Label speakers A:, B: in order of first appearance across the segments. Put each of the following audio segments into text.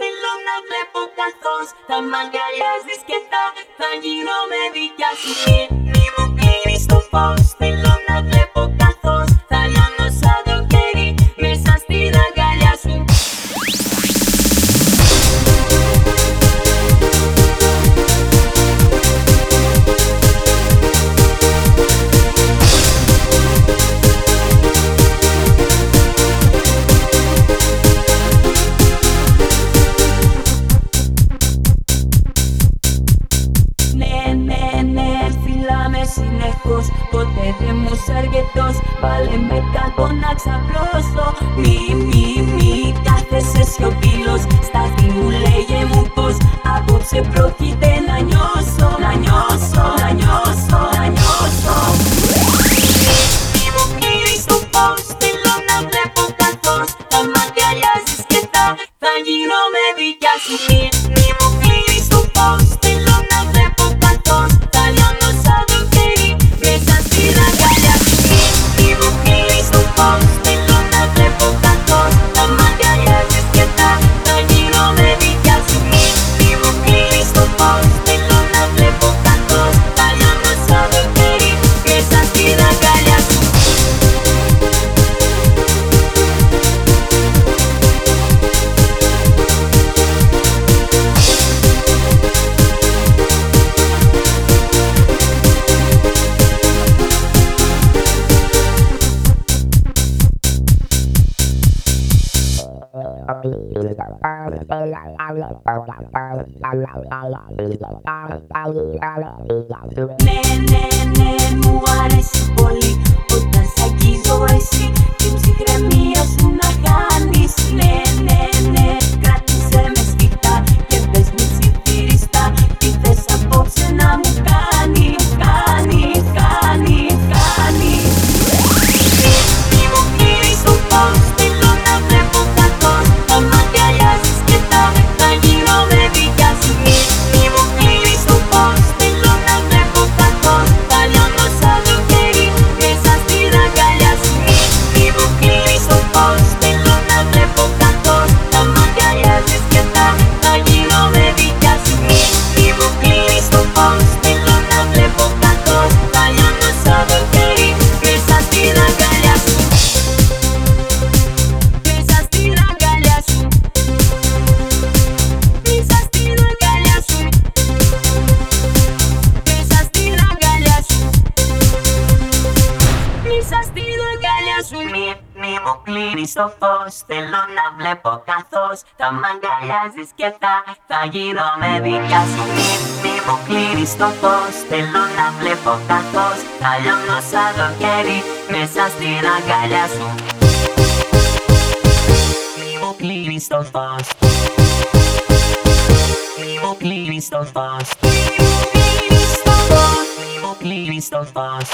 A: Θέλω να βλέπω καθώς Τα μ' αγκαλιάζεις και θα, θα γίνομαι δικιά σου Μη μου κλείνεις το φως Ποιος αρκετός βάλε με κακό να ξαπλώσω. Μη, μη, μη κάθεσαι σιωπηλός. Στάθη μου λέγε μου πως απόψε πρόκειται. Man, man, man. μου πλήρει το φως. Θέλω να βλέπω καθώς θα μ' αγκαλιάζει και θα, θα γύρω με δικά σου. Μη μου πλήρει το φως. Θέλω να βλέπω καθώς θα λιώνω σαν το χέρι μέσα στην αγκαλιά σου. Μη μου πλήρει το φως. Μη μου πλήρει το φως. Μη μου πλήρει το φως. Μη μου πλήρει το φως.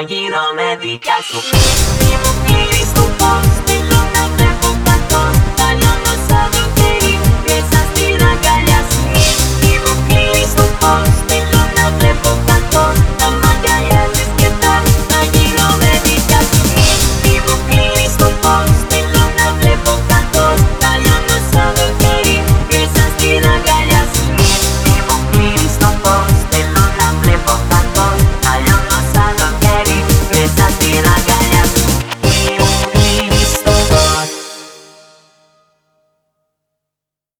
A: γύρω με δικιά σου.